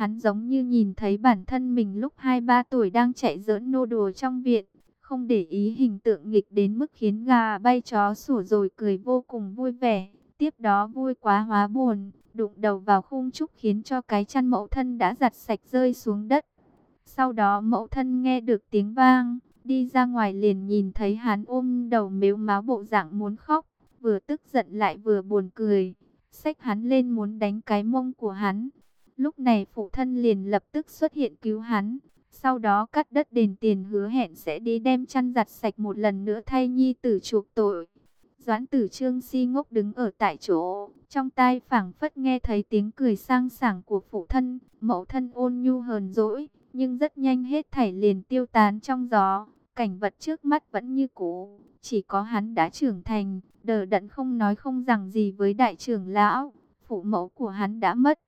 Hắn giống như nhìn thấy bản thân mình lúc 2-3 tuổi đang chạy giỡn nô đùa trong viện, không để ý hình tượng nghịch đến mức khiến gà bay chó sủa rồi cười vô cùng vui vẻ. Tiếp đó vui quá hóa buồn, đụng đầu vào khung trúc khiến cho cái chăn mẫu thân đã giặt sạch rơi xuống đất. Sau đó mẫu thân nghe được tiếng vang, đi ra ngoài liền nhìn thấy hắn ôm đầu mếu máu bộ dạng muốn khóc, vừa tức giận lại vừa buồn cười. Xách hắn lên muốn đánh cái mông của hắn. Lúc này phụ thân liền lập tức xuất hiện cứu hắn. Sau đó cắt đất đền tiền hứa hẹn sẽ đi đem chăn giặt sạch một lần nữa thay nhi tử chuộc tội. Doãn tử trương si ngốc đứng ở tại chỗ, trong tai phảng phất nghe thấy tiếng cười sang sảng của phụ thân, mẫu thân ôn nhu hờn dỗi, nhưng rất nhanh hết thảy liền tiêu tán trong gió, cảnh vật trước mắt vẫn như cũ, chỉ có hắn đã trưởng thành, đờ đẫn không nói không rằng gì với đại trưởng lão, phụ mẫu của hắn đã mất.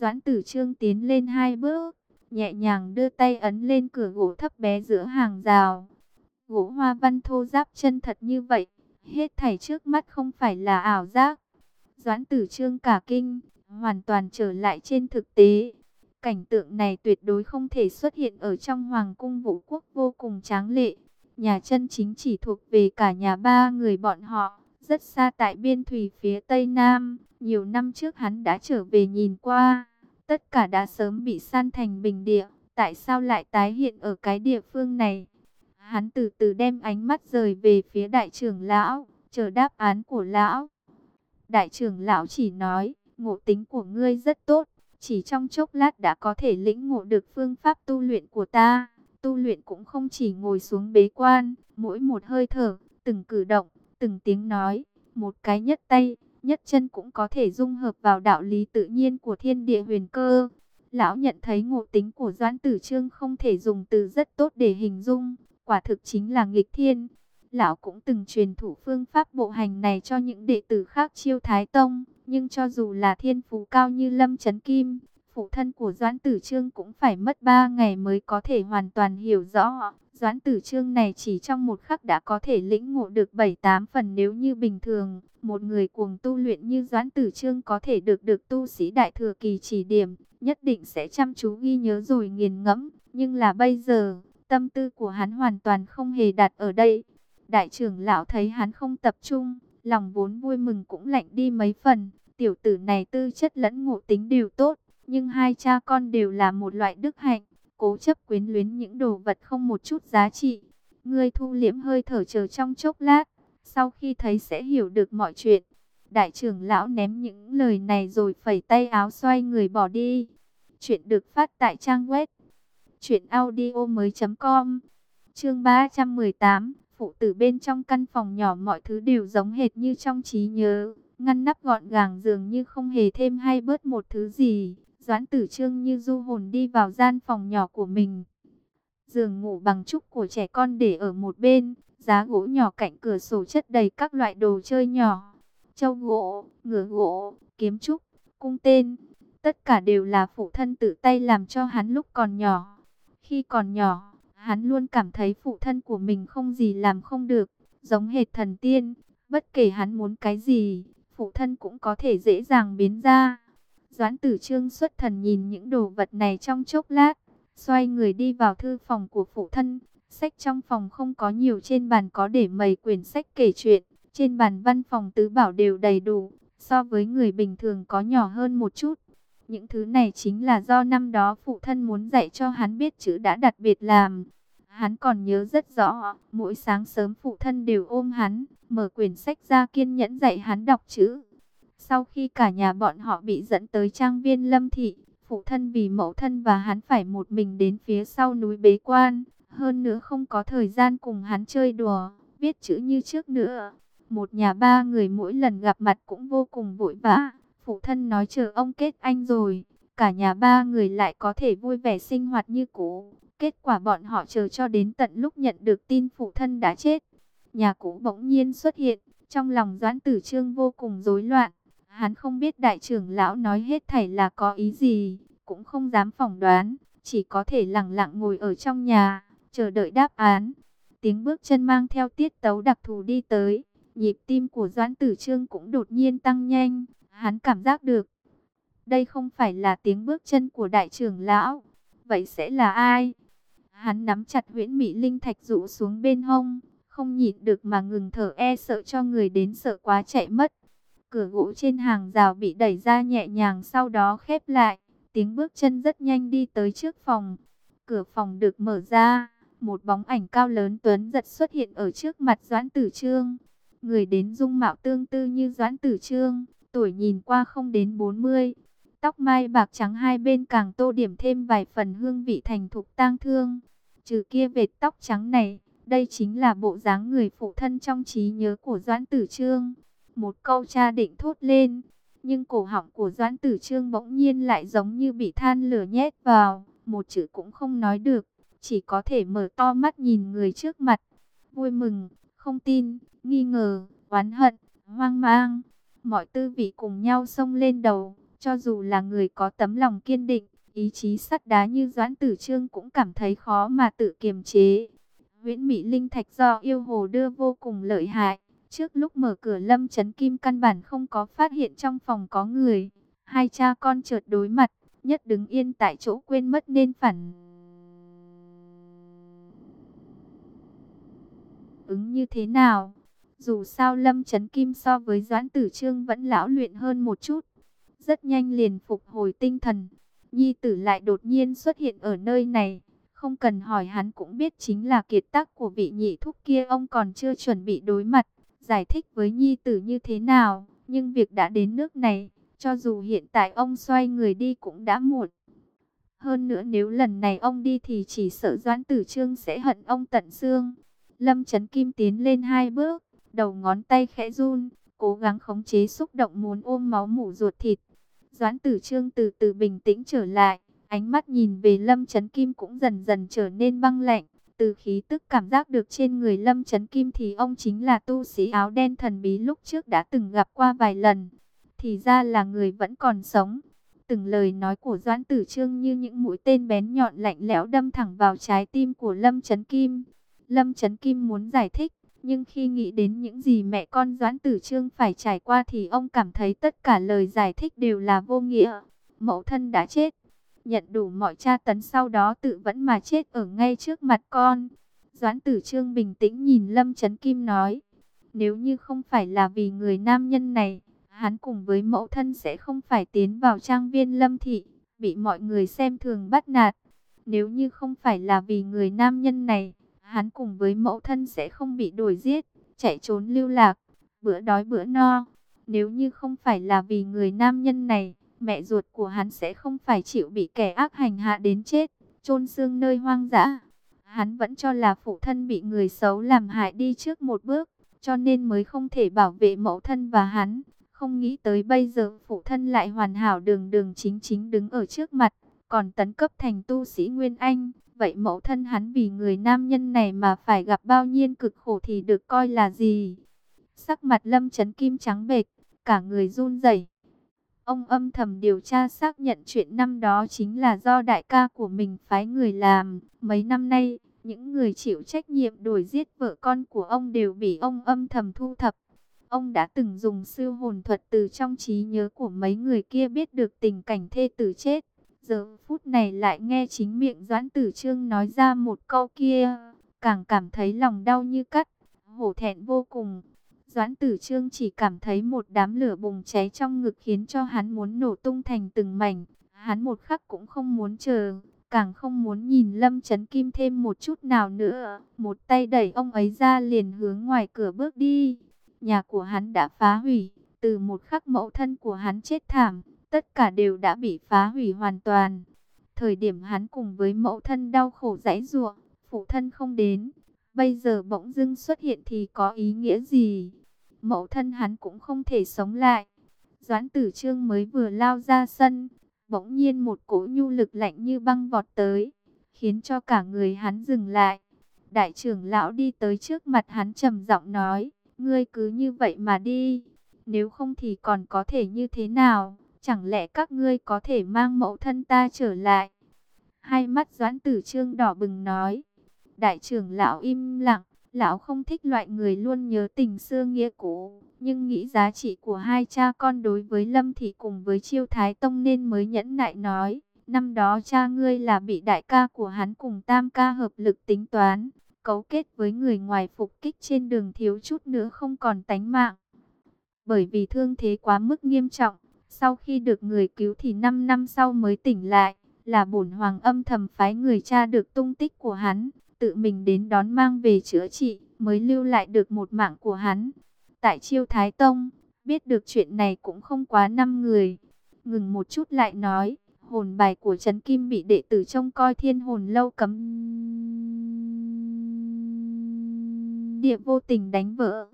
Doãn tử trương tiến lên hai bước, nhẹ nhàng đưa tay ấn lên cửa gỗ thấp bé giữa hàng rào. Gỗ hoa văn thô giáp chân thật như vậy, hết thảy trước mắt không phải là ảo giác. Doãn tử trương cả kinh, hoàn toàn trở lại trên thực tế. Cảnh tượng này tuyệt đối không thể xuất hiện ở trong hoàng cung vũ quốc vô cùng tráng lệ. Nhà chân chính chỉ thuộc về cả nhà ba người bọn họ, rất xa tại biên thủy phía tây nam. Nhiều năm trước hắn đã trở về nhìn qua, tất cả đã sớm bị san thành bình địa. Tại sao lại tái hiện ở cái địa phương này? Hắn từ từ đem ánh mắt rời về phía đại trưởng lão, chờ đáp án của lão. Đại trưởng lão chỉ nói, ngộ tính của ngươi rất tốt, chỉ trong chốc lát đã có thể lĩnh ngộ được phương pháp tu luyện của ta. Tu luyện cũng không chỉ ngồi xuống bế quan, mỗi một hơi thở, từng cử động, từng tiếng nói, một cái nhất tay, nhất chân cũng có thể dung hợp vào đạo lý tự nhiên của thiên địa huyền cơ. Lão nhận thấy ngộ tính của Doãn Tử Trương không thể dùng từ rất tốt để hình dung, quả thực chính là nghịch thiên. Lão cũng từng truyền thủ phương pháp bộ hành này cho những đệ tử khác chiêu Thái Tông, nhưng cho dù là thiên phú cao như Lâm Trấn Kim, phụ thân của Doãn Tử Trương cũng phải mất 3 ngày mới có thể hoàn toàn hiểu rõ. Doãn Tử Trương này chỉ trong một khắc đã có thể lĩnh ngộ được 7-8 phần nếu như bình thường. Một người cuồng tu luyện như Doãn Tử Trương có thể được được tu sĩ Đại Thừa Kỳ chỉ điểm, nhất định sẽ chăm chú ghi nhớ rồi nghiền ngẫm. Nhưng là bây giờ, tâm tư của hắn hoàn toàn không hề đặt ở đây. Đại trưởng lão thấy hắn không tập trung, lòng vốn vui mừng cũng lạnh đi mấy phần. Tiểu tử này tư chất lẫn ngộ tính đều tốt, nhưng hai cha con đều là một loại đức hạnh, cố chấp quyến luyến những đồ vật không một chút giá trị. Ngươi thu liễm hơi thở chờ trong chốc lát, sau khi thấy sẽ hiểu được mọi chuyện. Đại trưởng lão ném những lời này rồi phẩy tay áo xoay người bỏ đi. Chuyện được phát tại trang web truyệnaudiomoi.com. Chương 318, phụ tử bên trong căn phòng nhỏ mọi thứ đều giống hệt như trong trí nhớ, ngăn nắp gọn gàng dường như không hề thêm hay bớt một thứ gì. Doãn tử trương như du hồn đi vào gian phòng nhỏ của mình. Giường ngủ bằng trúc của trẻ con để ở một bên, giá gỗ nhỏ cạnh cửa sổ chất đầy các loại đồ chơi nhỏ. Châu gỗ, ngựa gỗ, kiếm trúc, cung tên, tất cả đều là phụ thân tự tay làm cho hắn lúc còn nhỏ. Khi còn nhỏ, hắn luôn cảm thấy phụ thân của mình không gì làm không được, giống hệt thần tiên, bất kể hắn muốn cái gì, phụ thân cũng có thể dễ dàng biến ra. Doãn tử trương xuất thần nhìn những đồ vật này trong chốc lát, xoay người đi vào thư phòng của phụ thân. Sách trong phòng không có nhiều trên bàn có để mấy quyển sách kể chuyện, trên bàn văn phòng tứ bảo đều đầy đủ, so với người bình thường có nhỏ hơn một chút. Những thứ này chính là do năm đó phụ thân muốn dạy cho hắn biết chữ đã đặc biệt làm. Hắn còn nhớ rất rõ, mỗi sáng sớm phụ thân đều ôm hắn, mở quyển sách ra kiên nhẫn dạy hắn đọc chữ. Sau khi cả nhà bọn họ bị dẫn tới trang viên lâm thị, phụ thân vì mẫu thân và hắn phải một mình đến phía sau núi bế quan. Hơn nữa không có thời gian cùng hắn chơi đùa, viết chữ như trước nữa. Một nhà ba người mỗi lần gặp mặt cũng vô cùng vội vã. Phụ thân nói chờ ông kết anh rồi, cả nhà ba người lại có thể vui vẻ sinh hoạt như cũ. Kết quả bọn họ chờ cho đến tận lúc nhận được tin phụ thân đã chết. Nhà cũ bỗng nhiên xuất hiện, trong lòng Doãn Tử Trương vô cùng rối loạn. Hắn không biết đại trưởng lão nói hết thảy là có ý gì, cũng không dám phỏng đoán, chỉ có thể lặng lặng ngồi ở trong nhà, chờ đợi đáp án. Tiếng bước chân mang theo tiết tấu đặc thù đi tới, nhịp tim của Doãn Tử Trương cũng đột nhiên tăng nhanh, hắn cảm giác được. Đây không phải là tiếng bước chân của đại trưởng lão. Vậy sẽ là ai? Hắn nắm chặt huyễn mỹ linh thạch rụ xuống bên hông. Không nhịn được mà ngừng thở e sợ cho người đến sợ quá chạy mất. Cửa gỗ trên hàng rào bị đẩy ra nhẹ nhàng sau đó khép lại. Tiếng bước chân rất nhanh đi tới trước phòng. Cửa phòng được mở ra. Một bóng ảnh cao lớn tuấn giật xuất hiện ở trước mặt Doãn Tử Trương. Người đến dung mạo tương tư như Doãn Tử Trương, tuổi nhìn qua không đến 40. Tóc mai bạc trắng hai bên càng tô điểm thêm vài phần hương vị thành thục tang thương. Trừ kia vệt tóc trắng này, đây chính là bộ dáng người phụ thân trong trí nhớ của Doãn Tử Trương. Một câu cha định thốt lên, nhưng cổ họng của Doãn Tử Trương bỗng nhiên lại giống như bị than lửa nhét vào, một chữ cũng không nói được, chỉ có thể mở to mắt nhìn người trước mặt. Vui mừng, không tin, nghi ngờ, oán hận, hoang mang, mọi tư vị cùng nhau xông lên đầu, cho dù là người có tấm lòng kiên định, ý chí sắt đá như Doãn Tử Trương cũng cảm thấy khó mà tự kiềm chế. Huyễn Mỹ Linh Thạch do yêu hồ đưa vô cùng lợi hại, trước lúc mở cửa Lâm Chấn Kim căn bản không có phát hiện trong phòng có người, hai cha con chợt đối mặt, nhất đứng yên tại chỗ quên mất nên phản ứng như thế nào. Dù sao Lâm Trấn Kim so với Doãn Tử Trương vẫn lão luyện hơn một chút. Rất nhanh liền phục hồi tinh thần. Nhi tử lại đột nhiên xuất hiện ở nơi này. Không cần hỏi hắn cũng biết chính là kiệt tác của vị nhị thúc kia ông còn chưa chuẩn bị đối mặt. Giải thích với Nhi tử như thế nào. Nhưng việc đã đến nước này. Cho dù hiện tại ông xoay người đi cũng đã muộn. Hơn nữa nếu lần này ông đi thì chỉ sợ Doãn Tử Trương sẽ hận ông tận xương. Lâm Trấn Kim tiến lên hai bước, đầu ngón tay khẽ run, cố gắng khống chế xúc động muốn ôm máu mủ ruột thịt. Doãn tử trương từ từ bình tĩnh trở lại, ánh mắt nhìn về Lâm Trấn Kim cũng dần dần trở nên băng lạnh. Từ khí tức cảm giác được trên người Lâm Trấn Kim thì ông chính là tu sĩ áo đen thần bí lúc trước đã từng gặp qua vài lần. Thì ra là người vẫn còn sống. Từng lời nói của Doãn Tử Trương như những mũi tên bén nhọn lạnh lẽo đâm thẳng vào trái tim của Lâm Trấn Kim. Lâm Trấn Kim muốn giải thích, nhưng khi nghĩ đến những gì mẹ con Doãn Tử Trương phải trải qua thì ông cảm thấy tất cả lời giải thích đều là vô nghĩa. Mẫu thân đã chết, nhận đủ mọi tra tấn sau đó tự vẫn mà chết ở ngay trước mặt con. Doãn Tử Trương bình tĩnh nhìn Lâm Trấn Kim nói, nếu như không phải là vì người nam nhân này, hắn cùng với mẫu thân sẽ không phải tiến vào trang viên Lâm Thị, bị mọi người xem thường bắt nạt. Nếu như không phải là vì người nam nhân này, hắn cùng với mẫu thân sẽ không bị đuổi giết, chạy trốn lưu lạc, bữa đói bữa no. Nếu như không phải là vì người nam nhân này, mẹ ruột của hắn sẽ không phải chịu bị kẻ ác hành hạ đến chết, chôn xương nơi hoang dã. Hắn vẫn cho là phụ thân bị người xấu làm hại đi trước một bước, cho nên mới không thể bảo vệ mẫu thân và hắn. Không nghĩ tới bây giờ phụ thân lại hoàn hảo đường đường chính chính đứng ở trước mặt, còn tấn cấp thành tu sĩ Nguyên Anh, Vậy mẫu thân hắn vì người nam nhân này mà phải gặp bao nhiêu cực khổ thì được coi là gì? Sắc mặt lâm chấn kim trắng bệch, cả người run rẩy. Ông âm thầm điều tra xác nhận chuyện năm đó chính là do đại ca của mình phái người làm. Mấy năm nay, những người chịu trách nhiệm đuổi giết vợ con của ông đều bị ông âm thầm thu thập. Ông đã từng dùng sư hồn thuật từ trong trí nhớ của mấy người kia biết được tình cảnh thê tử chết. Giờ phút này lại nghe chính miệng Doãn Tử Trương nói ra một câu kia, càng cảm thấy lòng đau như cắt, hổ thẹn vô cùng. Doãn Tử Trương chỉ cảm thấy một đám lửa bùng cháy trong ngực khiến cho hắn muốn nổ tung thành từng mảnh. Hắn một khắc cũng không muốn chờ, càng không muốn nhìn Lâm Chấn Kim thêm một chút nào nữa. Một tay đẩy ông ấy ra liền hướng ngoài cửa bước đi. Nhà của hắn đã phá hủy, từ một khắc mẫu thân của hắn chết thảm, tất cả đều đã bị phá hủy hoàn toàn. Thời điểm hắn cùng với mẫu thân đau khổ dãy ruộng, phụ thân không đến, bây giờ bỗng dưng xuất hiện thì có ý nghĩa gì? Mẫu thân hắn cũng không thể sống lại. Doãn tử trương mới vừa lao ra sân, bỗng nhiên một cỗ nhu lực lạnh như băng vọt tới, khiến cho cả người hắn dừng lại. Đại trưởng lão đi tới trước mặt hắn trầm giọng nói, ngươi cứ như vậy mà đi, nếu không thì còn có thể như thế nào? Chẳng lẽ các ngươi có thể mang mẫu thân ta trở lại? Hai mắt doãn tử trương đỏ bừng nói. Đại trưởng lão im lặng, Lão không thích loại người luôn nhớ tình xưa nghĩa cũ, nhưng nghĩ giá trị của hai cha con đối với Lâm Thị cùng với Chiêu Thái Tông nên mới nhẫn nại nói. Năm đó cha ngươi là bị đại ca của hắn cùng tam ca hợp lực tính toán, cấu kết với người ngoài phục kích trên đường thiếu chút nữa không còn tánh mạng. Bởi vì thương thế quá mức nghiêm trọng, sau khi được người cứu thì 5 năm sau mới tỉnh lại, là bổn hoàng âm thầm phái người cha được tung tích của hắn, tự mình đến đón mang về chữa trị, mới lưu lại được một mạng của hắn. Tại Chiêu Thái Tông, biết được chuyện này cũng không quá năm người. Ngừng một chút lại nói, hồn bài của Trấn Kim bị đệ tử trông coi thiên hồn lâu cấm. Địa vô tình đánh vỡ.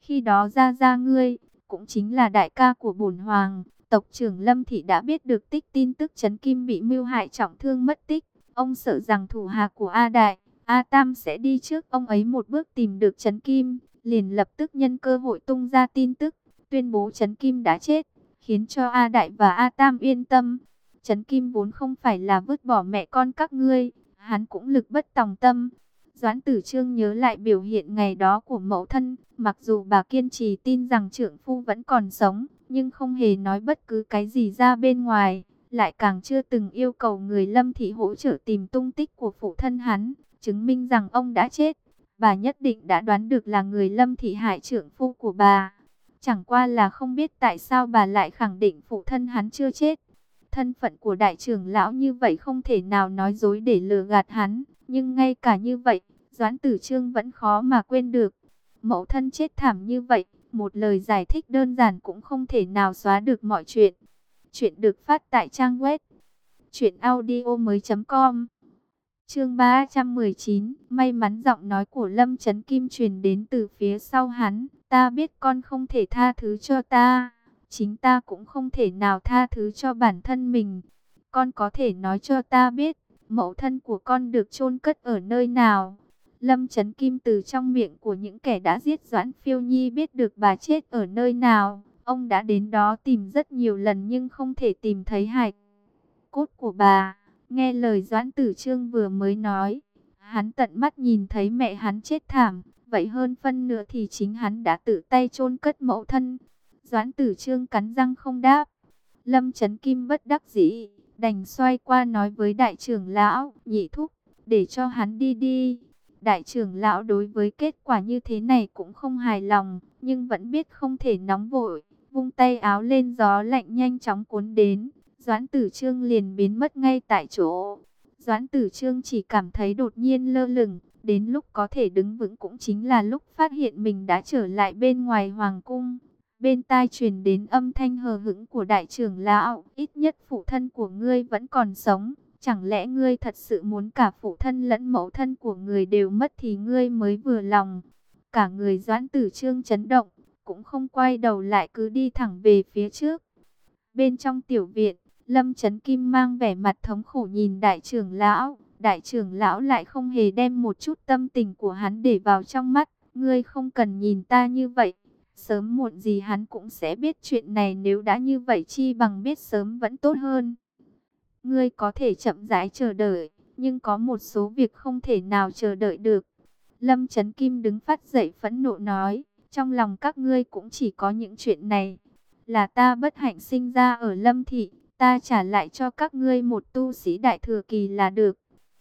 Khi đó ra ra ngươi, cũng chính là đại ca của bổn hoàng, tộc trưởng Lâm Thị đã biết được tích tin tức Trấn Kim bị mưu hại trọng thương mất tích. Ông sợ rằng thủ hạ của A Đại, A Tam sẽ đi trước ông ấy một bước tìm được Trấn Kim, liền lập tức nhân cơ hội tung ra tin tức, tuyên bố Trấn Kim đã chết, khiến cho A Đại và A Tam yên tâm. Trấn Kim vốn không phải là vứt bỏ mẹ con các ngươi, hắn cũng lực bất tòng tâm. Doãn Tử Trương nhớ lại biểu hiện ngày đó của mẫu thân, mặc dù bà kiên trì tin rằng trưởng phu vẫn còn sống, nhưng không hề nói bất cứ cái gì ra bên ngoài, lại càng chưa từng yêu cầu người Lâm Thị hỗ trợ tìm tung tích của phụ thân hắn, chứng minh rằng ông đã chết. Bà nhất định đã đoán được là người Lâm Thị Hải trưởng phu của bà. Chẳng qua là không biết tại sao bà lại khẳng định phụ thân hắn chưa chết. Thân phận của đại trưởng lão như vậy không thể nào nói dối để lừa gạt hắn. Nhưng ngay cả như vậy, Doãn Tử Trương vẫn khó mà quên được. Mẫu thân chết thảm như vậy, một lời giải thích đơn giản cũng không thể nào xóa được mọi chuyện. Chuyện được phát tại trang web truyệnaudiomoi.com. Chương 319, may mắn giọng nói của Lâm Chấn Kim truyền đến từ phía sau hắn, ta biết con không thể tha thứ cho ta, chính ta cũng không thể nào tha thứ cho bản thân mình. Con có thể nói cho ta biết, mẫu thân của con được chôn cất ở nơi nào? Lâm Chấn Kim từ trong miệng của những kẻ đã giết Doãn Phiêu Nhi biết được bà chết ở nơi nào. Ông đã đến đó tìm rất nhiều lần nhưng không thể tìm thấy hài cốt của bà. Nghe lời Doãn Tử Trương vừa mới nói, hắn tận mắt nhìn thấy mẹ hắn chết thảm, vậy hơn phân nửa thì chính hắn đã tự tay chôn cất mẫu thân. Doãn Tử Trương cắn răng không đáp. Lâm Chấn Kim bất đắc dĩ, đành xoay qua nói với đại trưởng lão, nhị thúc, để cho hắn đi đi. Đại trưởng lão đối với kết quả như thế này cũng không hài lòng, nhưng vẫn biết không thể nóng vội, vung tay áo lên gió lạnh nhanh chóng cuốn đến. Doãn tử trương liền biến mất ngay tại chỗ. Doãn tử trương chỉ cảm thấy đột nhiên lơ lửng, đến lúc có thể đứng vững cũng chính là lúc phát hiện mình đã trở lại bên ngoài hoàng cung. Bên tai truyền đến âm thanh hờ hững của đại trưởng lão, ít nhất phụ thân của ngươi vẫn còn sống. Chẳng lẽ ngươi thật sự muốn cả phụ thân lẫn mẫu thân của người đều mất thì ngươi mới vừa lòng. Cả người doãn tử trương chấn động, cũng không quay đầu lại cứ đi thẳng về phía trước. Bên trong tiểu viện, Lâm Trấn Kim mang vẻ mặt thống khổ nhìn đại trưởng lão. Đại trưởng lão lại không hề đem một chút tâm tình của hắn để vào trong mắt. Ngươi không cần nhìn ta như vậy. Sớm muộn gì hắn cũng sẽ biết chuyện này nếu đã như vậy chi bằng biết sớm vẫn tốt hơn. Ngươi có thể chậm rãi chờ đợi, nhưng có một số việc không thể nào chờ đợi được. Lâm Trấn Kim đứng phát dậy phẫn nộ nói, trong lòng các ngươi cũng chỉ có những chuyện này. Là ta bất hạnh sinh ra ở Lâm Thị, ta trả lại cho các ngươi một tu sĩ đại thừa kỳ là được.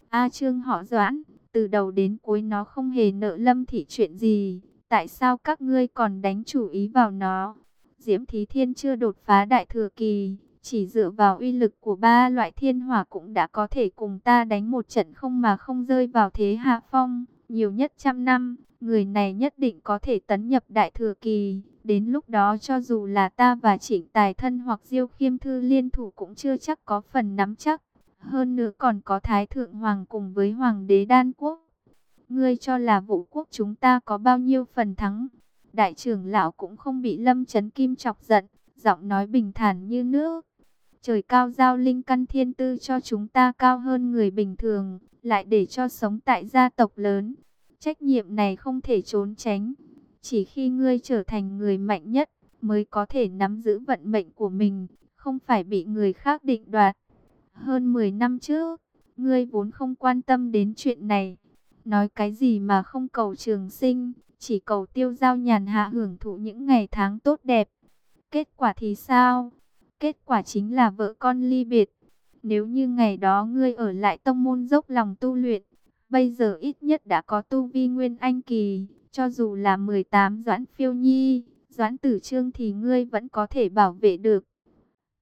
A Trương họ Doãn, từ đầu đến cuối nó không hề nợ Lâm Thị chuyện gì, tại sao các ngươi còn đánh chủ ý vào nó? Diễm Thí Thiên chưa đột phá đại thừa kỳ, chỉ dựa vào uy lực của ba loại thiên hỏa cũng đã có thể cùng ta đánh một trận không mà không rơi vào thế hạ phong. Nhiều nhất trăm năm, người này nhất định có thể tấn nhập đại thừa kỳ. Đến lúc đó cho dù là ta và trịnh tài thân hoặc diêu khiêm thư liên thủ cũng chưa chắc có phần nắm chắc. Hơn nữa còn có Thái Thượng Hoàng cùng với Hoàng đế Đan Quốc. Ngươi cho là vũ quốc chúng ta có bao nhiêu phần thắng. Đại trưởng lão cũng không bị lâm chấn kim chọc giận, giọng nói bình thản như nước. Trời cao giao linh căn thiên tư cho chúng ta cao hơn người bình thường, lại để cho sống tại gia tộc lớn. Trách nhiệm này không thể trốn tránh. Chỉ khi ngươi trở thành người mạnh nhất, mới có thể nắm giữ vận mệnh của mình, không phải bị người khác định đoạt. Hơn 10 năm trước, ngươi vốn không quan tâm đến chuyện này. nói cái gì mà không cầu trường sinh, chỉ cầu tiêu giao nhàn hạ hưởng thụ những ngày tháng tốt đẹp. Kết quả thì sao? Kết quả chính là vợ con ly biệt. Nếu như ngày đó ngươi ở lại tông môn dốc lòng tu luyện, bây giờ ít nhất đã có tu vi nguyên anh kỳ, cho dù là 18 doãn phiêu nhi, doãn tử trương thì ngươi vẫn có thể bảo vệ được.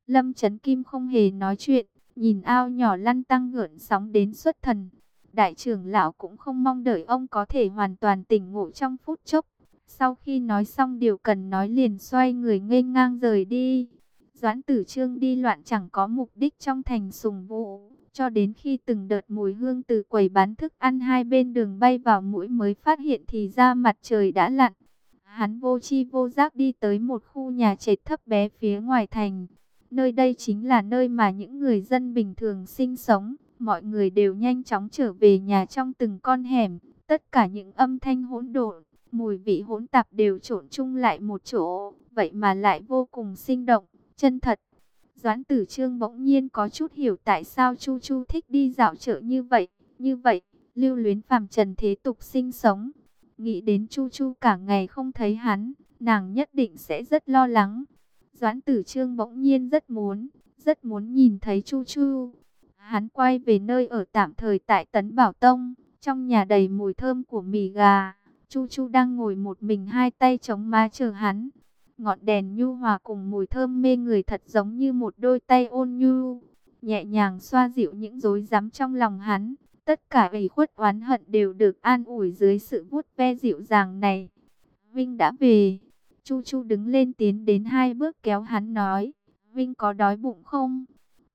Lâm Trấn Kim không hề nói chuyện, nhìn ao nhỏ lăn tăng ngượn sóng đến xuất thần. Đại trưởng lão cũng không mong đợi ông có thể hoàn toàn tỉnh ngộ trong phút chốc. Sau khi nói xong điều cần nói liền xoay người ngây ngang rời đi. Doãn tử trương đi loạn chẳng có mục đích trong thành sùng vụ. Cho đến khi từng đợt mùi hương từ quầy bán thức ăn hai bên đường bay vào mũi mới phát hiện thì ra mặt trời đã lặn. Hắn vô chi vô giác đi tới một khu nhà trệt thấp bé phía ngoài thành. Nơi đây chính là nơi mà những người dân bình thường sinh sống. Mọi người đều nhanh chóng trở về nhà trong từng con hẻm. Tất cả những âm thanh hỗn độn, mùi vị hỗn tạp đều trộn chung lại một chỗ. Vậy mà lại vô cùng sinh động, chân thật. Doãn tử trương bỗng nhiên có chút hiểu tại sao Chu Chu thích đi dạo chợ như vậy. Như vậy, lưu luyến phàm trần thế tục sinh sống. Nghĩ đến Chu Chu cả ngày không thấy hắn, nàng nhất định sẽ rất lo lắng. Doãn tử trương bỗng nhiên rất muốn, rất muốn nhìn thấy Chu Chu. Hắn quay về nơi ở tạm thời tại Tấn Bảo Tông, trong nhà đầy mùi thơm của mì gà. Chu Chu đang ngồi một mình hai tay chống má chờ hắn. Ngọn đèn nhu hòa cùng mùi thơm mê người thật giống như một đôi tay ôn nhu. Nhẹ nhàng xoa dịu những rối rắm trong lòng hắn. Tất cả ủy khuất oán hận đều được an ủi dưới sự vuốt ve dịu dàng này. Vinh đã về. Chu Chu đứng lên tiến đến hai bước kéo hắn nói. Vinh có đói bụng không?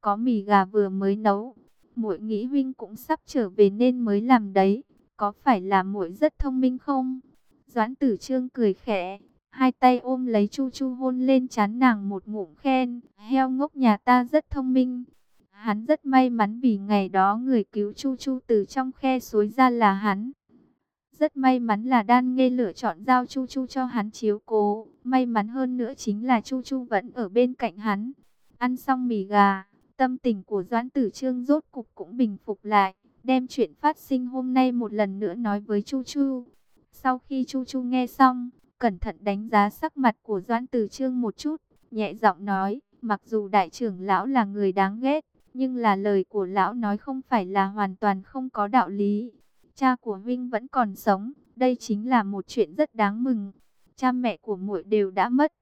Có mì gà vừa mới nấu. Muội nghĩ Vinh cũng sắp trở về nên mới làm đấy. Có phải là muội rất thông minh không? Doãn tử trương cười khẽ. Hai tay ôm lấy Chu Chu hôn lên chán nàng một ngụm khen. Heo ngốc nhà ta rất thông minh. Hắn rất may mắn vì ngày đó người cứu Chu Chu từ trong khe suối ra là hắn. Rất may mắn là đan nghe lựa chọn giao Chu Chu cho hắn chiếu cố. May mắn hơn nữa chính là Chu Chu vẫn ở bên cạnh hắn. Ăn xong mì gà, tâm tình của Doãn Tử Trương rốt cục cũng bình phục lại. Đem chuyện phát sinh hôm nay một lần nữa nói với Chu Chu. Sau khi Chu Chu nghe xong, cẩn thận đánh giá sắc mặt của Doãn Tử Trương một chút. Nhẹ giọng nói, mặc dù đại trưởng lão là người đáng ghét, nhưng là lời của lão nói không phải là hoàn toàn không có đạo lý. Cha của Huynh vẫn còn sống, đây chính là một chuyện rất đáng mừng. Cha mẹ của muội đều đã mất.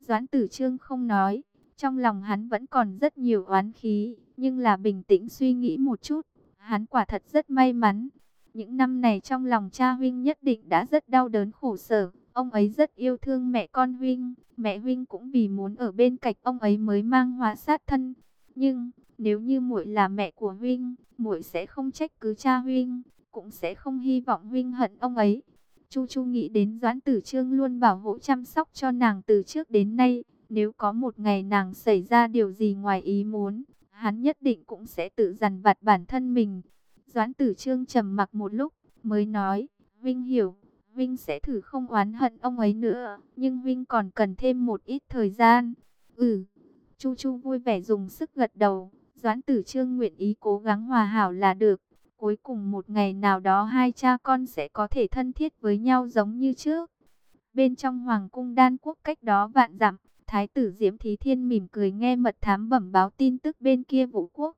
Doãn Tử Trương không nói, trong lòng hắn vẫn còn rất nhiều oán khí, nhưng là bình tĩnh suy nghĩ một chút, hắn quả thật rất may mắn. Những năm này trong lòng cha huynh nhất định đã rất đau đớn khổ sở, ông ấy rất yêu thương mẹ con huynh, mẹ huynh cũng vì muốn ở bên cạnh ông ấy mới mang hóa sát thân. Nhưng nếu như muội là mẹ của huynh, muội sẽ không trách cứ cha huynh, cũng sẽ không hy vọng huynh hận ông ấy. Chu Chu nghĩ đến Doãn Tử Trương luôn bảo hộ chăm sóc cho nàng từ trước đến nay, nếu có một ngày nàng xảy ra điều gì ngoài ý muốn, hắn nhất định cũng sẽ tự dằn vặt bản thân mình. Doãn Tử Trương trầm mặc một lúc, mới nói, Vinh hiểu, Vinh sẽ thử không oán hận ông ấy nữa, nhưng Vinh còn cần thêm một ít thời gian. Ừ, Chu Chu vui vẻ dùng sức gật đầu. Doãn tử trương nguyện ý cố gắng hòa hảo là được. Cuối cùng một ngày nào đó hai cha con sẽ có thể thân thiết với nhau giống như trước. Bên trong hoàng cung đan quốc cách đó vạn dặm, thái tử Diễm Thí Thiên mỉm cười nghe mật thám bẩm báo tin tức bên kia vũ quốc.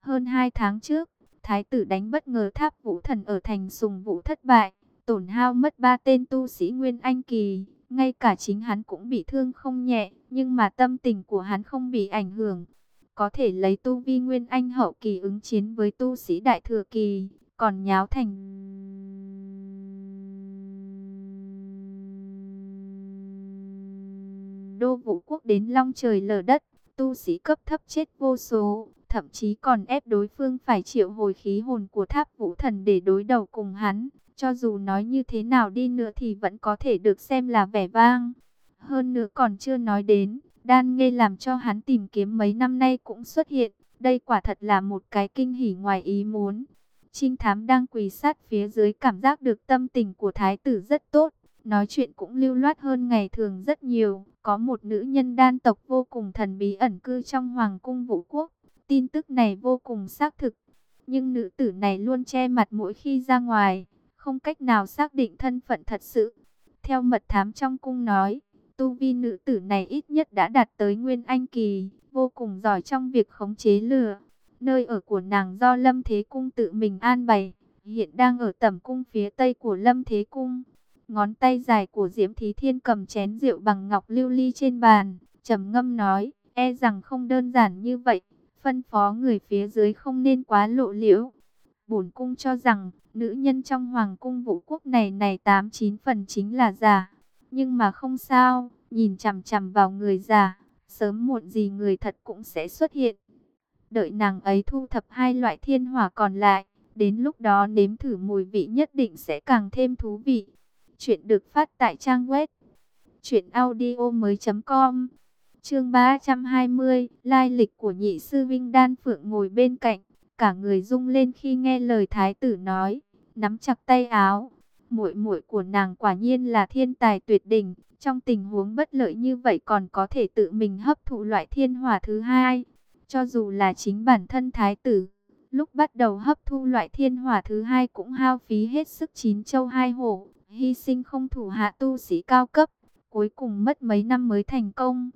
Hơn hai tháng trước, thái tử đánh bất ngờ tháp vũ thần ở thành sùng vũ thất bại, tổn hao mất ba tên tu sĩ Nguyên Anh Kỳ. Ngay cả chính hắn cũng bị thương không nhẹ, nhưng mà tâm tình của hắn không bị ảnh hưởng. Có thể lấy tu vi nguyên anh hậu kỳ ứng chiến với tu sĩ đại thừa kỳ, còn nháo thành. Đô vũ quốc đến long trời lở đất, tu sĩ cấp thấp chết vô số, thậm chí còn ép đối phương phải triệu hồi khí hồn của tháp vũ thần để đối đầu cùng hắn, cho dù nói như thế nào đi nữa thì vẫn có thể được xem là vẻ vang. Hơn nữa còn chưa nói đến, Đan nghe làm cho hắn tìm kiếm mấy năm nay cũng xuất hiện. Đây quả thật là một cái kinh hỉ ngoài ý muốn. Trinh thám đang quỳ sát phía dưới cảm giác được tâm tình của thái tử rất tốt. Nói chuyện cũng lưu loát hơn ngày thường rất nhiều. Có một nữ nhân đan tộc vô cùng thần bí ẩn cư trong hoàng cung vũ quốc. Tin tức này vô cùng xác thực. Nhưng nữ tử này luôn che mặt mỗi khi ra ngoài, không cách nào xác định thân phận thật sự. Theo mật thám trong cung nói, tu vi nữ tử này ít nhất đã đạt tới Nguyên Anh Kỳ, vô cùng giỏi trong việc khống chế lửa. Nơi ở của nàng do Lâm Thế Cung tự mình an bày, hiện đang ở tầm cung phía tây của Lâm Thế Cung. Ngón tay dài của Diễm Thí Thiên cầm chén rượu bằng ngọc lưu ly trên bàn, trầm ngâm nói, e rằng không đơn giản như vậy, phân phó người phía dưới không nên quá lộ liễu. Bổn cung cho rằng, nữ nhân trong hoàng cung vũ quốc này này tám chín phần chính là giả. Nhưng mà không sao, nhìn chằm chằm vào người giả, sớm muộn gì người thật cũng sẽ xuất hiện. Đợi nàng ấy thu thập hai loại thiên hỏa còn lại, đến lúc đó nếm thử mùi vị nhất định sẽ càng thêm thú vị. Chuyện được phát tại trang web truyệnaudiomoi.com. Chương 320, lai lịch của nhị sư Vinh Đan Phượng ngồi bên cạnh, cả người rung lên khi nghe lời thái tử nói, nắm chặt tay áo. Muội muội của nàng quả nhiên là thiên tài tuyệt đỉnh, trong tình huống bất lợi như vậy còn có thể tự mình hấp thụ loại thiên hỏa thứ hai. Cho dù là chính bản thân thái tử, lúc bắt đầu hấp thu loại thiên hỏa thứ hai cũng hao phí hết sức chín châu hai hổ, hy sinh không thủ hạ tu sĩ cao cấp, cuối cùng mất mấy năm mới thành công.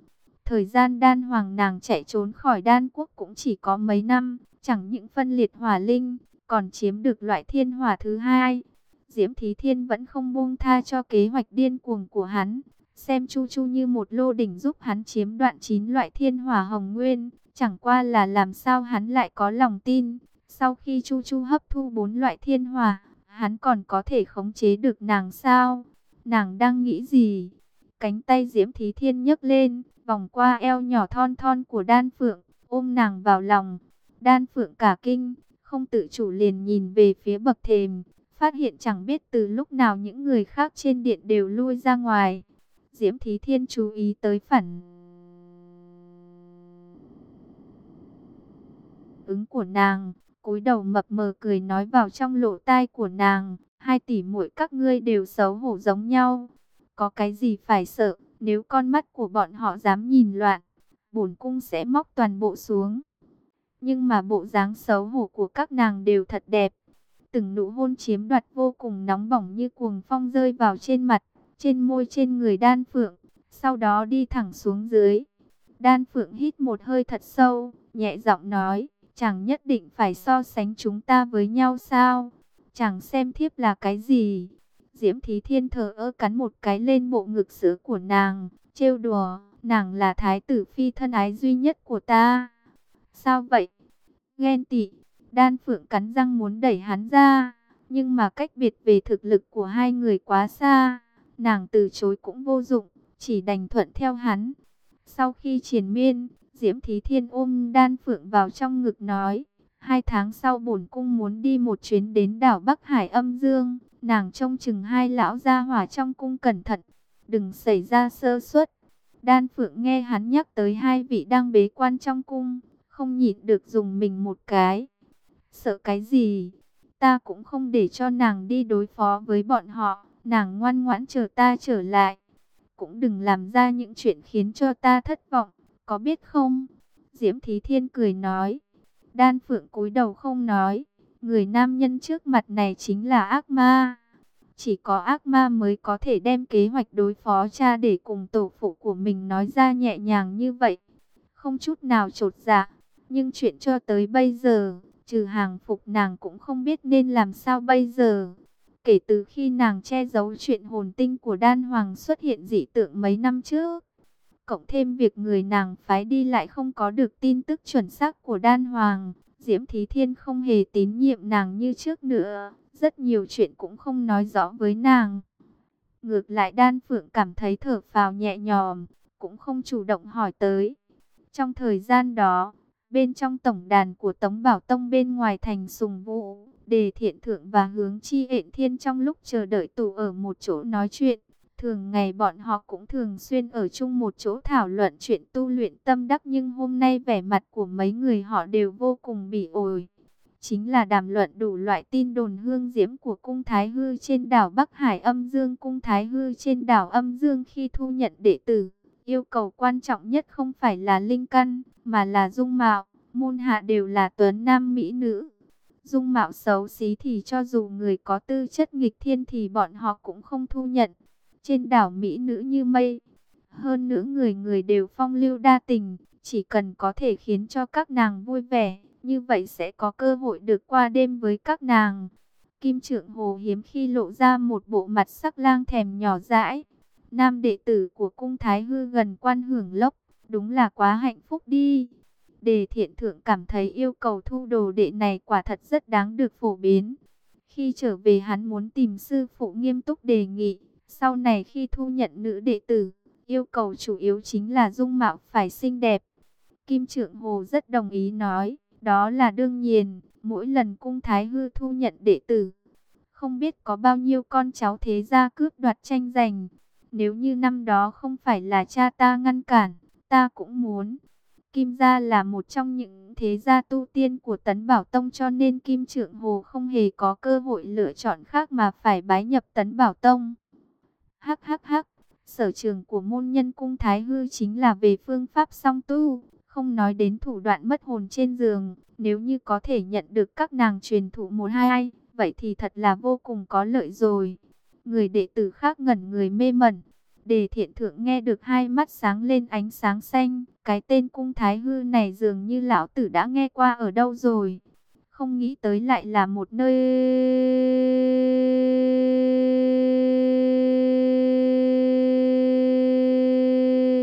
Thời gian đan hoàng nàng chạy trốn khỏi đan quốc cũng chỉ có mấy năm, chẳng những phân liệt hỏa linh, còn chiếm được loại thiên hỏa thứ hai. Diễm Thí Thiên vẫn không buông tha cho kế hoạch điên cuồng của hắn, xem Chu Chu như một lô đỉnh giúp hắn chiếm đoạn chín loại thiên hỏa hồng nguyên, chẳng qua là làm sao hắn lại có lòng tin. Sau khi Chu Chu hấp thu bốn loại thiên hỏa, hắn còn có thể khống chế được nàng sao? Nàng đang nghĩ gì? Cánh tay Diễm Thí Thiên nhấc lên, vòng qua eo nhỏ thon thon của Đan Phượng, ôm nàng vào lòng. Đan Phượng cả kinh, không tự chủ liền nhìn về phía bậc thềm, phát hiện chẳng biết từ lúc nào những người khác trên điện đều lui ra ngoài. Diễm Thí Thiên chú ý tới phản ứng của nàng, cúi đầu mập mờ cười nói vào trong lỗ tai của nàng, hai tỷ muội các ngươi đều xấu hổ giống nhau, có cái gì phải sợ, nếu con mắt của bọn họ dám nhìn loạn, bổn cung sẽ móc toàn bộ xuống. Nhưng mà bộ dáng xấu hổ của các nàng đều thật đẹp. Từng nụ hôn chiếm đoạt vô cùng nóng bỏng như cuồng phong rơi vào trên mặt, trên môi trên người đan phượng, sau đó đi thẳng xuống dưới. Đan phượng hít một hơi thật sâu, nhẹ giọng nói, chẳng nhất định phải so sánh chúng ta với nhau sao? Chẳng xem thiếp là cái gì? Diễm Thí Thiên thờ ơ cắn một cái lên bộ ngực sữa của nàng, trêu đùa, nàng là thái tử phi thân ái duy nhất của ta. Sao vậy? Ghen tị, đan phượng cắn răng muốn đẩy hắn ra, nhưng mà cách biệt về thực lực của hai người quá xa, nàng từ chối cũng vô dụng, chỉ đành thuận theo hắn. Sau khi triền miên, Diễm Thí Thiên ôm đan phượng vào trong ngực nói, hai tháng sau bổn cung muốn đi một chuyến đến đảo Bắc Hải âm dương, nàng trông chừng hai lão gia hỏa trong cung cẩn thận, đừng xảy ra sơ suất. Đan Phượng nghe hắn nhắc tới hai vị đang bế quan trong cung, không nhịn được dùng mình một cái. Sợ cái gì? Ta cũng không để cho nàng đi đối phó với bọn họ, nàng ngoan ngoãn chờ ta trở lại. Cũng đừng làm ra những chuyện khiến cho ta thất vọng, có biết không? Diễm Thí Thiên cười nói. Đan Phượng cúi đầu không nói, người nam nhân trước mặt này chính là ác ma. Chỉ có ác ma mới có thể đem kế hoạch đối phó cha để cùng tổ phụ của mình nói ra nhẹ nhàng như vậy. Không chút nào trột dạ. Nhưng chuyện cho tới bây giờ, trừ hàng phục nàng cũng không biết nên làm sao bây giờ. Kể từ khi nàng che giấu chuyện hồn tinh của đan hoàng xuất hiện dị tượng mấy năm trước. Cộng thêm việc người nàng phái đi lại không có được tin tức chuẩn xác của đan hoàng. Diễm Thí Thiên không hề tín nhiệm nàng như trước nữa rất nhiều chuyện cũng không nói rõ với nàng. Ngược lại Đan Phượng cảm thấy thở phào nhẹ nhõm, cũng không chủ động hỏi tới. Trong thời gian đó, bên trong tổng đàn của Tống Bảo Tông bên ngoài thành Sùng Vũ, Đề Thiện Thượng và Hướng Chi Hện Thiên trong lúc chờ đợi tù ở một chỗ nói chuyện. Thường ngày bọn họ cũng thường xuyên ở chung một chỗ thảo luận chuyện tu luyện tâm đắc nhưng hôm nay vẻ mặt của mấy người họ đều vô cùng bỉ ổi chính là đàm luận đủ loại tin đồn hương diễm của cung Thái Hư trên đảo Bắc Hải âm dương cung Thái Hư trên đảo âm dương khi thu nhận đệ tử. Yêu cầu quan trọng nhất không phải là linh căn, mà là dung mạo, môn hạ đều là tuấn nam mỹ nữ. Dung mạo xấu xí thì cho dù người có tư chất nghịch thiên thì bọn họ cũng không thu nhận. Trên đảo Mỹ nữ như mây, hơn nữa người người đều phong lưu đa tình, chỉ cần có thể khiến cho các nàng vui vẻ, như vậy sẽ có cơ hội được qua đêm với các nàng. Kim Trượng Hồ hiếm khi lộ ra một bộ mặt sắc lang thèm nhỏ dãi. Nam đệ tử của cung Thái Hư gần quan hưởng lốc, đúng là quá hạnh phúc đi. Đề thiện thượng cảm thấy yêu cầu thu đồ đệ này quả thật rất đáng được phổ biến. Khi trở về hắn muốn tìm sư phụ nghiêm túc đề nghị, sau này khi thu nhận nữ đệ tử, yêu cầu chủ yếu chính là dung mạo phải xinh đẹp. Kim Trượng Hồ rất đồng ý nói, đó là đương nhiên, mỗi lần cung Thái Hư thu nhận đệ tử, không biết có bao nhiêu con cháu thế gia cướp đoạt tranh giành. Nếu như năm đó không phải là cha ta ngăn cản, ta cũng muốn. Kim gia là một trong những thế gia tu tiên của Tấn Bảo Tông cho nên Kim Trượng Hồ không hề có cơ hội lựa chọn khác mà phải bái nhập Tấn Bảo Tông. Hắc hắc hắc, sở trường của môn nhân cung Thái Hư chính là về phương pháp song tu, không nói đến thủ đoạn mất hồn trên giường, nếu như có thể nhận được các nàng truyền thụ một hai, vậy thì thật là vô cùng có lợi rồi. Người đệ tử khác ngẩn người mê mẩn, Đề thiện thượng nghe được hai mắt sáng lên ánh sáng xanh, cái tên cung thái hư này dường như lão tử đã nghe qua ở đâu rồi. Không nghĩ tới lại là một nơi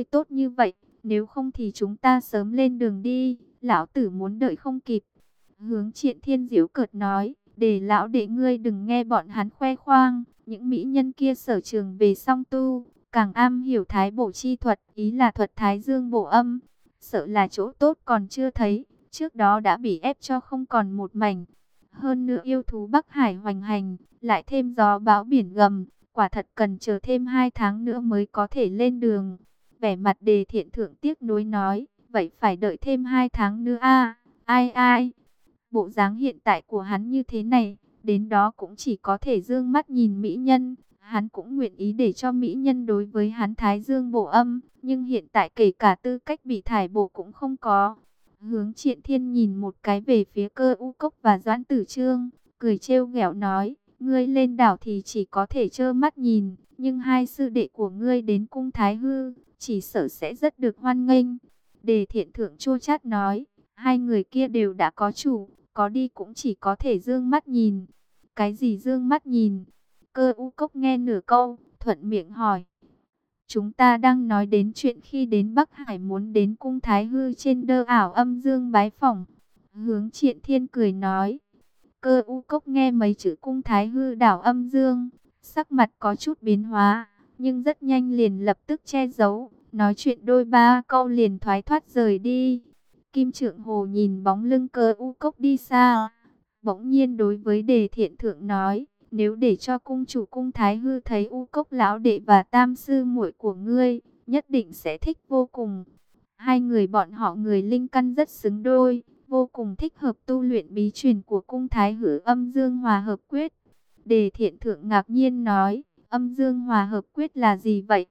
tốt như vậy, nếu không thì chúng ta sớm lên đường đi, lão tử muốn đợi không kịp. Hướng triện thiên diễu cợt nói, để lão đệ ngươi đừng nghe bọn hắn khoe khoang, những mỹ nhân kia sở trường về song tu, càng am hiểu thái bổ chi thuật, ý là thuật thái dương bổ âm. Sợ là chỗ tốt còn chưa thấy, trước đó đã bị ép cho không còn một mảnh. Hơn nữa yêu thú Bắc Hải hoành hành, lại thêm gió bão biển gầm, quả thật cần chờ thêm hai tháng nữa mới có thể lên đường. Vẻ mặt đề thiện thượng tiếc nuối nói, vậy phải đợi thêm hai tháng nữa a ai ai. Bộ dáng hiện tại của hắn như thế này, đến đó cũng chỉ có thể dương mắt nhìn mỹ nhân, Hắn cũng nguyện ý để cho mỹ nhân đối với hắn thái dương bổ âm, nhưng hiện tại kể cả tư cách bị thải bổ cũng không có. Hướng triện thiên nhìn một cái về phía cơ u cốc và doãn tử trương, cười trêu ghẹo nói, ngươi lên đảo thì chỉ có thể trơ mắt nhìn, nhưng hai sư đệ của ngươi đến cung thái hư, chỉ sợ sẽ rất được hoan nghênh. Đề thiện thượng chua chát nói, hai người kia đều đã có chủ, có đi cũng chỉ có thể dương mắt nhìn. Cái gì dương mắt nhìn? Cơ u cốc nghe nửa câu, thuận miệng hỏi. Chúng ta đang nói đến chuyện khi đến Bắc Hải muốn đến cung Thái Hư trên đơ ảo âm dương bái phỏng. Hướng triện thiên cười nói. Cơ u cốc nghe mấy chữ cung Thái Hư đảo âm dương, sắc mặt có chút biến hóa, nhưng rất nhanh liền lập tức che giấu. Nói chuyện đôi ba câu liền thoái thoát rời đi. Kim Trượng Hồ nhìn bóng lưng cơ u cốc đi xa. Bỗng nhiên đối với đề thiện thượng nói. Nếu để cho cung chủ cung Thái Hư thấy u cốc lão đệ và tam sư muội của ngươi, nhất định sẽ thích vô cùng. Hai người bọn họ người linh căn rất xứng đôi, vô cùng thích hợp tu luyện bí truyền của cung Thái Hư âm dương hòa hợp quyết. Đề thiện thượng ngạc nhiên nói, âm dương hòa hợp quyết là gì vậy?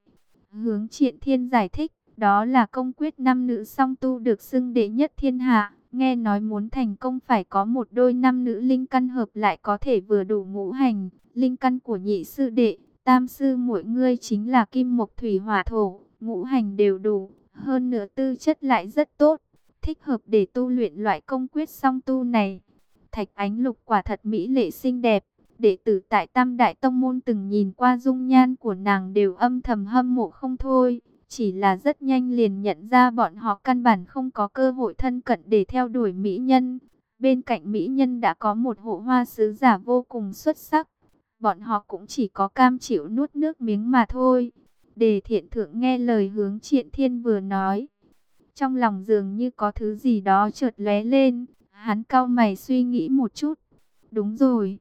Hướng triện thiên giải thích, đó là công quyết năm nữ song tu được xưng đệ nhất thiên hạ Nghe nói muốn thành công phải có một đôi nam nữ linh căn hợp lại có thể vừa đủ ngũ hành. Linh căn của nhị sư đệ, tam sư mỗi ngươi chính là kim mộc thủy hỏa thổ, ngũ hành đều đủ. Hơn nữa tư chất lại rất tốt, thích hợp để tu luyện loại công quyết song tu này. Thạch ánh lục quả thật mỹ lệ xinh đẹp. Đệ tử tại Tam Đại Tông Môn từng nhìn qua dung nhan của nàng đều âm thầm hâm mộ không thôi. Chỉ là rất nhanh liền nhận ra bọn họ căn bản không có cơ hội thân cận để theo đuổi mỹ nhân. Bên cạnh mỹ nhân đã có một hộ hoa sứ giả vô cùng xuất sắc. Bọn họ cũng chỉ có cam chịu nuốt nước miếng mà thôi. Đề thiện thượng nghe lời hướng triện thiên vừa nói. Trong lòng dường như có thứ gì đó chợt lóe lên. Hắn cau mày suy nghĩ một chút. Đúng rồi.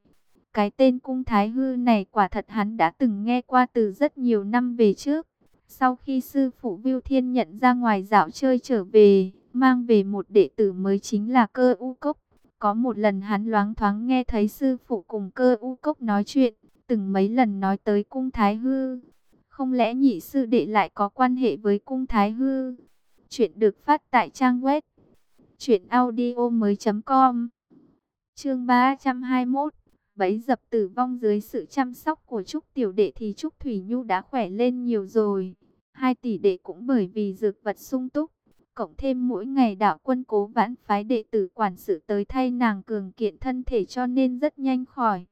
Cái tên cung thái hư này quả thật hắn đã từng nghe qua từ rất nhiều năm về trước. Sau khi sư phụ Viu Thiên nhận ra ngoài dạo chơi trở về, mang về một đệ tử mới chính là cơ u cốc. Có một lần hắn loáng thoáng nghe thấy sư phụ cùng cơ u cốc nói chuyện, từng mấy lần nói tới cung thái hư. Không lẽ nhị sư đệ lại có quan hệ với cung thái hư? Chuyện được phát tại trang web chuyện audio mới.com Chương 321 Bấy dập tử vong dưới sự chăm sóc của Trúc Tiểu Đệ thì Trúc Thủy Nhu đã khỏe lên nhiều rồi. Hai tỷ đệ cũng bởi vì dược vật sung túc. Cộng thêm mỗi ngày đạo quân cố vãn phái đệ tử quản sự tới thay nàng cường kiện thân thể cho nên rất nhanh khỏi.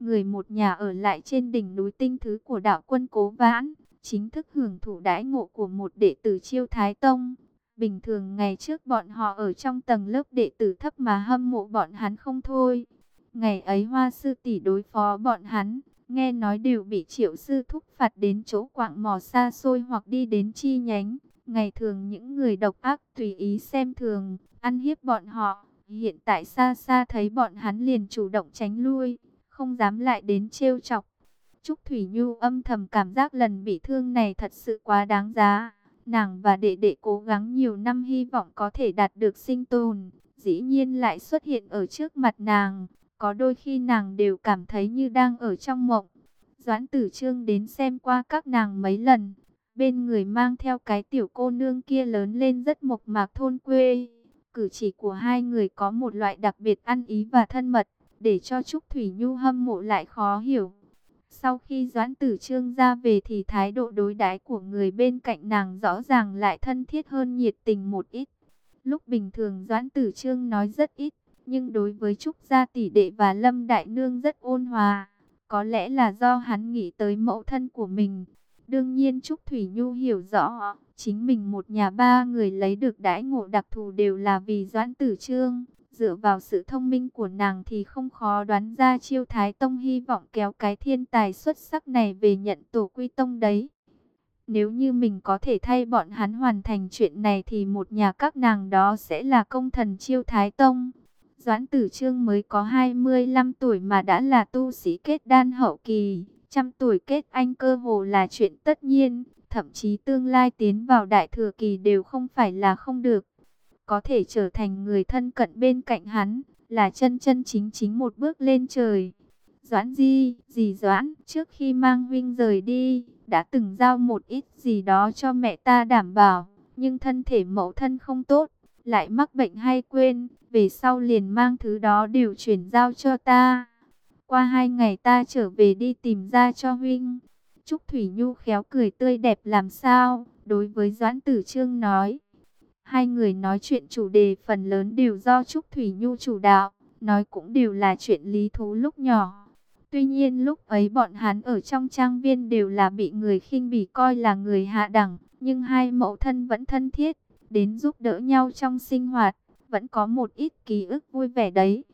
Người một nhà ở lại trên đỉnh núi tinh thứ của đạo quân cố vãn, chính thức hưởng thụ đãi ngộ của một đệ tử chiêu thái tông. Bình thường ngày trước bọn họ ở trong tầng lớp đệ tử thấp mà hâm mộ bọn hắn không thôi. Ngày ấy hoa sư tỷ đối phó bọn hắn, nghe nói đều bị triệu sư thúc phạt đến chỗ quạng mò xa xôi hoặc đi đến chi nhánh. Ngày thường những người độc ác tùy ý xem thường, ăn hiếp bọn họ. Hiện tại xa xa thấy bọn hắn liền chủ động tránh lui, không dám lại đến trêu chọc. Trúc Thủy Nhu âm thầm cảm giác lần bị thương này thật sự quá đáng giá. Nàng và đệ đệ cố gắng nhiều năm hy vọng có thể đạt được sinh tồn, dĩ nhiên lại xuất hiện ở trước mặt nàng. Có đôi khi nàng đều cảm thấy như đang ở trong mộng. Doãn tử trương đến xem qua các nàng mấy lần. Bên người mang theo cái tiểu cô nương kia lớn lên rất mộc mạc thôn quê. Cử chỉ của hai người có một loại đặc biệt ăn ý và thân mật, để cho Trúc Thủy Nhu hâm mộ lại khó hiểu. Sau khi Doãn Tử Trương ra về thì thái độ đối đãi của người bên cạnh nàng rõ ràng lại thân thiết hơn nhiệt tình một ít. Lúc bình thường Doãn Tử Trương nói rất ít, nhưng đối với Trúc Gia Tỷ Đệ và Lâm Đại Nương rất ôn hòa. Có lẽ là do hắn nghĩ tới mẫu thân của mình. Đương nhiên Trúc Thủy Nhu hiểu rõ, chính mình một nhà ba người lấy được đãi ngộ đặc thù đều là vì Doãn Tử Trương. Dựa vào sự thông minh của nàng thì không khó đoán ra chiêu Thái Tông hy vọng kéo cái thiên tài xuất sắc này về nhận tổ quy tông đấy. Nếu như mình có thể thay bọn hắn hoàn thành chuyện này thì một nhà các nàng đó sẽ là công thần chiêu Thái Tông. Doãn Tử Trương mới có 25 tuổi mà đã là tu sĩ kết đan hậu kỳ, trăm tuổi kết anh cơ hồ là chuyện tất nhiên, thậm chí tương lai tiến vào đại thừa kỳ đều không phải là không được. Có thể trở thành người thân cận bên cạnh hắn, là chân chân chính chính một bước lên trời. Doãn Di, dì Doãn, trước khi mang huynh rời đi, đã từng giao một ít gì đó cho mẹ ta đảm bảo, nhưng thân thể mẫu thân không tốt, lại mắc bệnh hay quên, về sau liền mang thứ đó điều chuyển giao cho ta. Qua hai ngày ta trở về đi tìm ra cho huynh. Trúc Thủy Nhu khéo cười tươi đẹp làm sao, đối với Doãn Tử Trương nói. Hai người nói chuyện chủ đề phần lớn đều do Trúc Thủy Nhu chủ đạo, nói cũng đều là chuyện lý thú lúc nhỏ. Tuy nhiên lúc ấy bọn hắn ở trong trang viên đều là bị người khinh bỉ coi là người hạ đẳng, nhưng hai mẫu thân vẫn thân thiết, đến giúp đỡ nhau trong sinh hoạt vẫn có một ít ký ức vui vẻ đấy.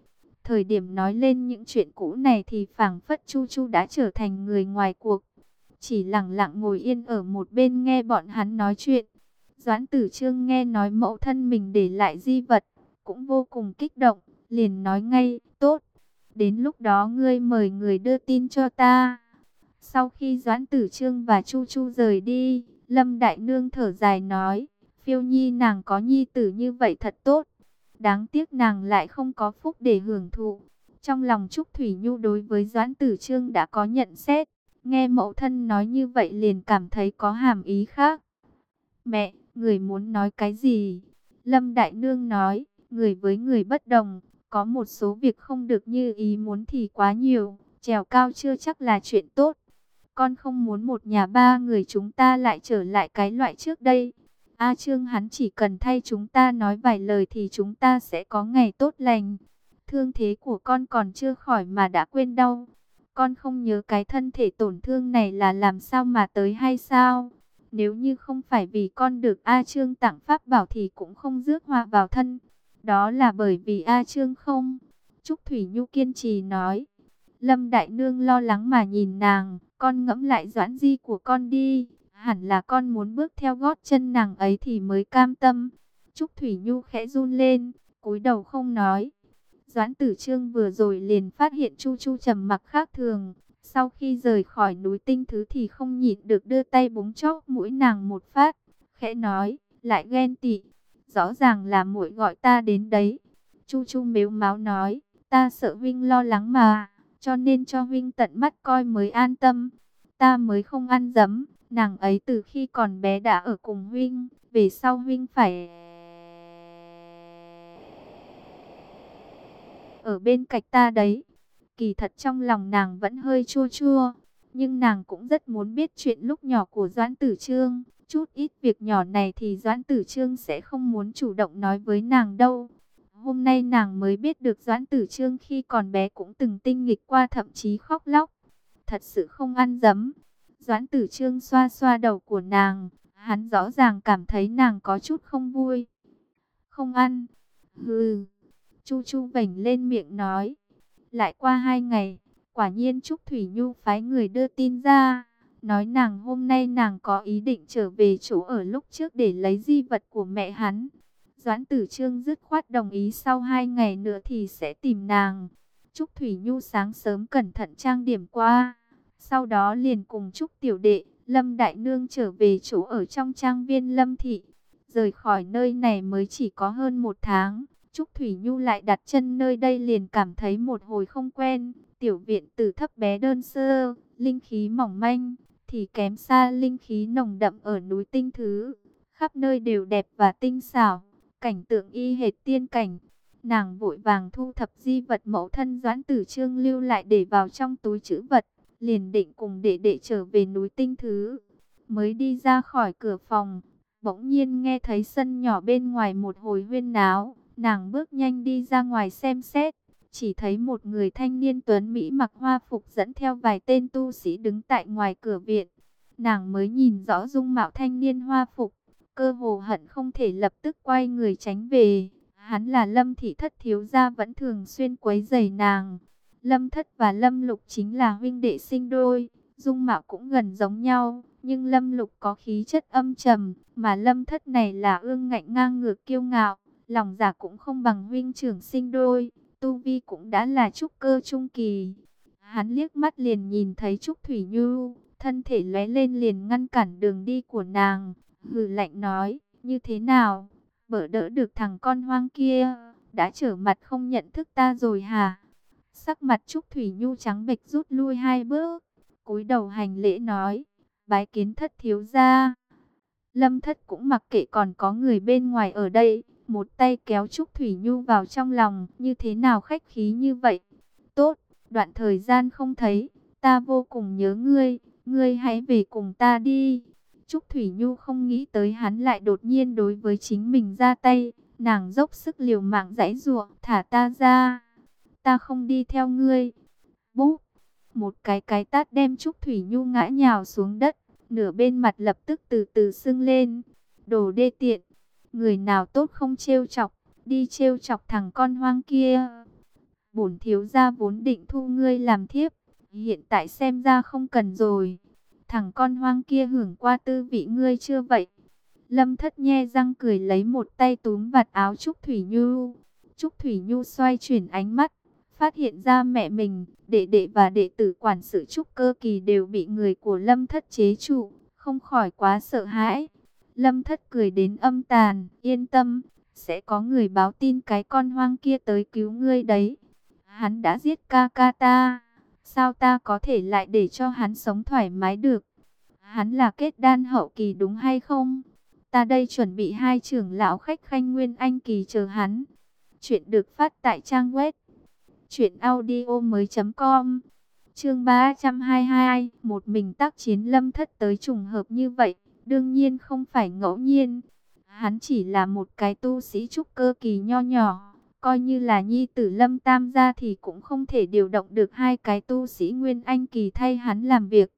Thời điểm nói lên những chuyện cũ này thì phảng phất Chu Chu đã trở thành người ngoài cuộc. Chỉ lặng lặng ngồi yên ở một bên nghe bọn hắn nói chuyện. Doãn tử trương nghe nói mẫu thân mình để lại di vật, cũng vô cùng kích động, liền nói ngay, tốt. Đến lúc đó ngươi mời người đưa tin cho ta. Sau khi Doãn Tử Trương và Chu Chu rời đi, Lâm Đại Nương thở dài nói, phiêu nhi nàng có nhi tử như vậy thật tốt. Đáng tiếc nàng lại không có phúc để hưởng thụ. Trong lòng Trúc Thủy Nhu đối với Doãn Tử Trương đã có nhận xét. Nghe mẫu thân nói như vậy liền cảm thấy có hàm ý khác. Mẹ, người muốn nói cái gì? Lâm Đại Nương nói, người với người bất đồng. Có một số việc không được như ý muốn thì quá nhiều. Trèo cao chưa chắc là chuyện tốt. Con không muốn một nhà ba người chúng ta lại trở lại cái loại trước đây. A Trương hắn chỉ cần thay chúng ta nói vài lời thì chúng ta sẽ có ngày tốt lành. Thương thế của con còn chưa khỏi mà đã quên đau. Con không nhớ cái thân thể tổn thương này là làm sao mà tới hay sao? Nếu như không phải vì con được A Trương tặng pháp bảo thì cũng không rước hoa vào thân. Đó là bởi vì A Trương không. Trúc Thủy Nhu kiên trì nói. Lâm Đại Nương lo lắng mà nhìn nàng. Con ngẫm lại doãn di của con đi hẳn là con muốn bước theo gót chân nàng ấy thì mới cam tâm. Trúc Thủy Nhu khẽ run lên, cúi đầu không nói. Doãn Tử Trương vừa rồi liền phát hiện Chu Chu trầm mặc khác thường. Sau khi rời khỏi núi tinh thứ thì không nhịn được đưa tay búng chóp mũi nàng một phát. Khẽ nói, lại ghen tị. Rõ ràng là muội gọi ta đến đấy. Chu Chu mếu máu nói, ta sợ huynh lo lắng mà, cho nên cho huynh tận mắt coi mới an tâm. Ta mới không ăn dấm. Nàng ấy từ khi còn bé đã ở cùng huynh, về sau huynh phải... ở bên cạnh ta đấy. Kỳ thật trong lòng nàng vẫn hơi chua chua, nhưng nàng cũng rất muốn biết chuyện lúc nhỏ của Doãn Tử Trương. Chút ít việc nhỏ này thì Doãn Tử Trương sẽ không muốn chủ động nói với nàng đâu. Hôm nay nàng mới biết được Doãn Tử Trương khi còn bé cũng từng tinh nghịch qua thậm chí khóc lóc. Thật sự không ăn dấm. Doãn Tử Trương xoa xoa đầu của nàng. Hắn rõ ràng cảm thấy nàng có chút không vui. Không ăn. Hừ. Chu Chu vảnh lên miệng nói. Lại qua hai ngày, quả nhiên Trúc Thủy Nhu phái người đưa tin ra. Nói nàng hôm nay nàng có ý định trở về chỗ ở lúc trước để lấy di vật của mẹ hắn. Doãn tử trương dứt khoát đồng ý sau hai ngày nữa thì sẽ tìm nàng. Trúc Thủy Nhu sáng sớm cẩn thận trang điểm qua. Sau đó liền cùng Trúc Tiểu Đệ, Lâm Đại Nương trở về chỗ ở trong trang viên Lâm Thị. Rời khỏi nơi này mới chỉ có hơn một tháng. Trúc Thủy Nhu lại đặt chân nơi đây liền cảm thấy một hồi không quen. Tiểu viện từ thấp bé đơn sơ, linh khí mỏng manh, thì kém xa linh khí nồng đậm ở núi tinh thứ. Khắp nơi đều đẹp và tinh xảo, cảnh tượng y hệt tiên cảnh. Nàng vội vàng thu thập di vật mẫu thân doãn tử trương lưu lại để vào trong túi chữ vật, liền định cùng đệ đệ trở về núi tinh thứ. Mới đi ra khỏi cửa phòng, bỗng nhiên nghe thấy sân nhỏ bên ngoài một hồi huyên náo, nàng bước nhanh đi ra ngoài xem xét. Chỉ thấy một người thanh niên tuấn Mỹ mặc hoa phục dẫn theo vài tên tu sĩ đứng tại ngoài cửa viện. Nàng mới nhìn rõ dung mạo thanh niên hoa phục, cơ hồ hận không thể lập tức quay người tránh về. Hắn là Lâm Thị Thất Thiếu Gia vẫn thường xuyên quấy giày nàng. Lâm Thất và Lâm Lục chính là huynh đệ sinh đôi, dung mạo cũng gần giống nhau. Nhưng Lâm Lục có khí chất âm trầm, mà Lâm Thất này là ương ngạnh ngang ngược kiêu ngạo. Lòng giả cũng không bằng huynh trưởng sinh đôi. Tu Vi cũng đã là trúc cơ trung kỳ. Hắn liếc mắt liền nhìn thấy Trúc Thủy Nhu, thân thể lóe lên liền ngăn cản đường đi của nàng. Hừ lạnh nói, như thế nào? Bở đỡ được thằng con hoang kia, đã trở mặt không nhận thức ta rồi hả? Sắc mặt Trúc Thủy Nhu trắng bệch rút lui hai bước, cúi đầu hành lễ nói, bái kiến thất thiếu gia. Lâm thất cũng mặc kệ còn có người bên ngoài ở đây, một tay kéo Trúc Thủy Nhu vào trong lòng, như thế nào khách khí như vậy. Tốt, đoạn thời gian không thấy, ta vô cùng nhớ ngươi, ngươi hãy về cùng ta đi. Trúc Thủy Nhu không nghĩ tới hắn lại đột nhiên đối với chính mình ra tay, nàng dốc sức liều mạng giãy giụa, thả ta ra. Ta không đi theo ngươi. Búp, một cái cái tát đem Trúc Thủy Nhu ngã nhào xuống đất, nửa bên mặt lập tức từ từ sưng lên. Đồ đê tiện, người nào tốt không trêu chọc, đi trêu chọc thằng con hoang kia. Bổn thiếu gia vốn định thu ngươi làm thiếp, hiện tại xem ra không cần rồi. Thằng con hoang kia hưởng qua tư vị ngươi chưa vậy? Lâm thất nhe răng cười lấy một tay túm vạt áo Trúc Thủy Nhu. Trúc Thủy Nhu xoay chuyển ánh mắt, phát hiện ra mẹ mình, đệ đệ và đệ tử quản sự Trúc Cơ Kỳ đều bị người của Lâm thất chế trụ, không khỏi quá sợ hãi. Lâm thất cười đến âm tàn, yên tâm, sẽ có người báo tin cái con hoang kia tới cứu ngươi đấy. Hắn đã giết ca ca ta, sao ta có thể lại để cho hắn sống thoải mái được? Hắn là kết đan hậu kỳ đúng hay không? Ta đây chuẩn bị hai trưởng lão khách khanh nguyên anh kỳ chờ hắn. Chuyện được phát tại trang web truyệnaudiomoi.com. Chương 322, một mình tác chiến Lâm Thất tới trùng hợp như vậy, Đương nhiên không phải ngẫu nhiên. Hắn chỉ là một cái tu sĩ trúc cơ kỳ nho nhỏ. Coi như là nhi tử lâm tam gia thì cũng không thể điều động được hai cái tu sĩ nguyên anh kỳ thay hắn làm việc.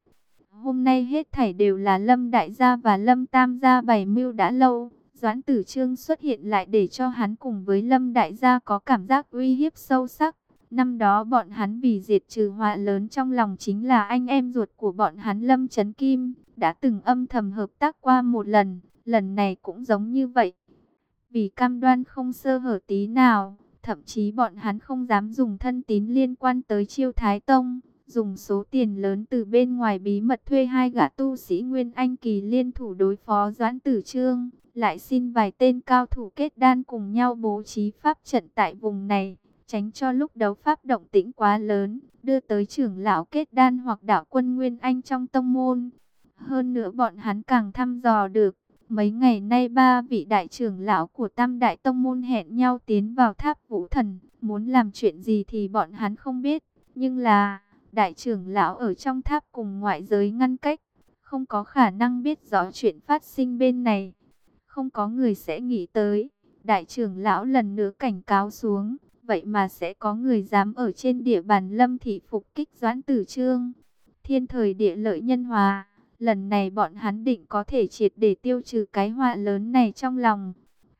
Hôm nay hết thảy đều là lâm đại gia và lâm tam gia bày mưu đã lâu. Doãn tử trương xuất hiện lại để cho hắn cùng với lâm đại gia có cảm giác uy hiếp sâu sắc. Năm đó bọn hắn vì diệt trừ họa lớn trong lòng chính là anh em ruột của bọn hắn Lâm Trấn Kim, đã từng âm thầm hợp tác qua một lần, lần này cũng giống như vậy. Vì cam đoan không sơ hở tí nào, thậm chí bọn hắn không dám dùng thân tín liên quan tới chiêu Thái Tông, dùng số tiền lớn từ bên ngoài bí mật thuê hai gã tu sĩ Nguyên Anh Kỳ liên thủ đối phó Doãn Tử Trương, lại xin vài tên cao thủ kết đan cùng nhau bố trí pháp trận tại vùng này tránh cho lúc đấu pháp động tĩnh quá lớn, đưa tới trưởng lão kết đan hoặc đạo quân Nguyên Anh trong tông môn. Hơn nữa bọn hắn càng thăm dò được, mấy ngày nay ba vị đại trưởng lão của tam đại tông môn hẹn nhau tiến vào tháp vũ thần, Muốn làm chuyện gì thì bọn hắn không biết. Nhưng là, đại trưởng lão ở trong tháp cùng ngoại giới ngăn cách. Không có khả năng biết rõ chuyện phát sinh bên này. Không có người sẽ nghĩ tới. Đại trưởng lão lần nữa cảnh cáo xuống. Vậy mà sẽ có người dám ở trên địa bàn lâm thị phục kích doãn tử trương. Thiên thời địa lợi nhân hòa. Lần này bọn hắn định có thể triệt để tiêu trừ cái họa lớn này trong lòng.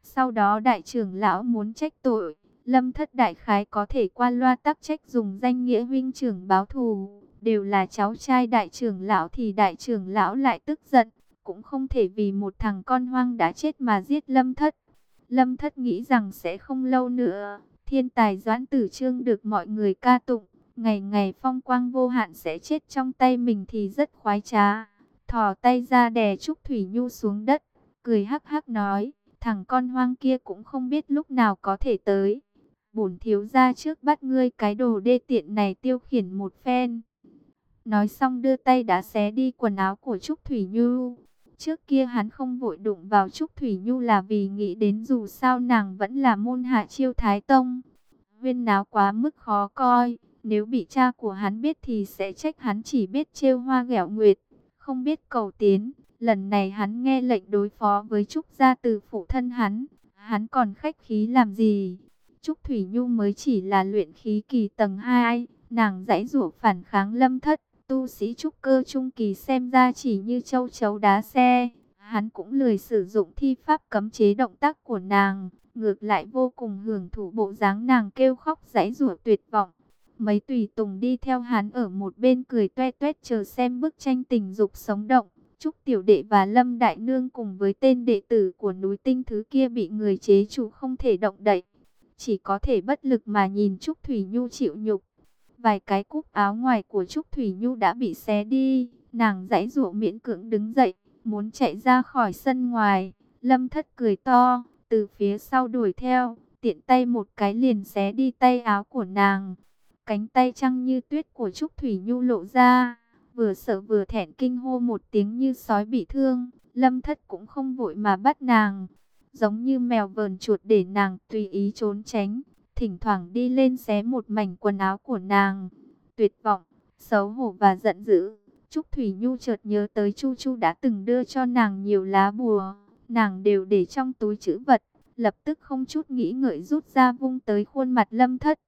Sau đó đại trưởng lão muốn trách tội. Lâm thất đại khái có thể qua loa tắc trách dùng danh nghĩa huynh trưởng báo thù. Đều là cháu trai đại trưởng lão thì đại trưởng lão lại tức giận. Cũng không thể vì một thằng con hoang đã chết mà giết lâm thất. Lâm thất nghĩ rằng sẽ không lâu nữa. Thiên tài doãn tử trương được mọi người ca tụng. Ngày ngày phong quang vô hạn sẽ chết trong tay mình thì rất khoái trá. Thò tay ra đè Trúc Thủy Nhu xuống đất. Cười hắc hắc nói. Thằng con hoang kia cũng không biết lúc nào có thể tới bổn thiếu ra trước bắt ngươi cái đồ đê tiện này tiêu khiển một phen. Nói xong đưa tay đã xé đi quần áo của Trúc Thủy Nhu. Trước kia hắn không vội đụng vào Trúc Thủy Nhu là vì nghĩ đến dù sao nàng vẫn là môn hạ chiêu Thái Tông. Huyên náo quá mức khó coi, nếu bị cha của hắn biết thì sẽ trách hắn chỉ biết trêu hoa ghẹo nguyệt, không biết cầu tiến. Lần này hắn nghe lệnh đối phó với Trúc gia từ phụ thân hắn, hắn còn khách khí làm gì? Trúc Thủy Nhu mới chỉ là luyện khí kỳ tầng 2, nàng dãy rủa phản kháng lâm thất, tu sĩ trúc cơ trung kỳ xem ra chỉ như châu chấu đá xe. Hắn cũng lười sử dụng thi pháp cấm chế động tác của nàng, ngược lại vô cùng hưởng thụ bộ dáng nàng kêu khóc giãy rủa tuyệt vọng. Mấy tùy tùng đi theo hắn ở một bên cười toe toét chờ xem bức tranh tình dục sống động. Trúc Tiểu Đệ và Lâm Đại Nương cùng với tên đệ tử của núi tinh thứ kia bị người chế chủ không thể động đậy chỉ có thể bất lực mà nhìn Trúc Thủy Nhu chịu nhục. Vài cái cúc áo ngoài của Trúc Thủy Nhu đã bị xé đi, nàng dãy dụa miễn cưỡng đứng dậy, muốn chạy ra khỏi sân ngoài. Lâm thất cười to, từ phía sau đuổi theo, tiện tay một cái liền xé đi tay áo của nàng. Cánh tay trăng như tuyết của Trúc Thủy Nhu lộ ra, vừa sợ vừa thẹn kinh hô một tiếng như sói bị thương. Lâm thất cũng không vội mà bắt nàng giống như mèo vờn chuột để nàng tùy ý trốn tránh, thỉnh thoảng đi lên xé một mảnh quần áo của nàng. Tuyệt vọng, xấu hổ và giận dữ, Trúc Thủy Nhu chợt nhớ tới Chu Chu đã từng đưa cho nàng nhiều lá bùa, nàng đều để trong túi chữ vật, lập tức không chút nghĩ ngợi rút ra vung tới khuôn mặt lâm thất.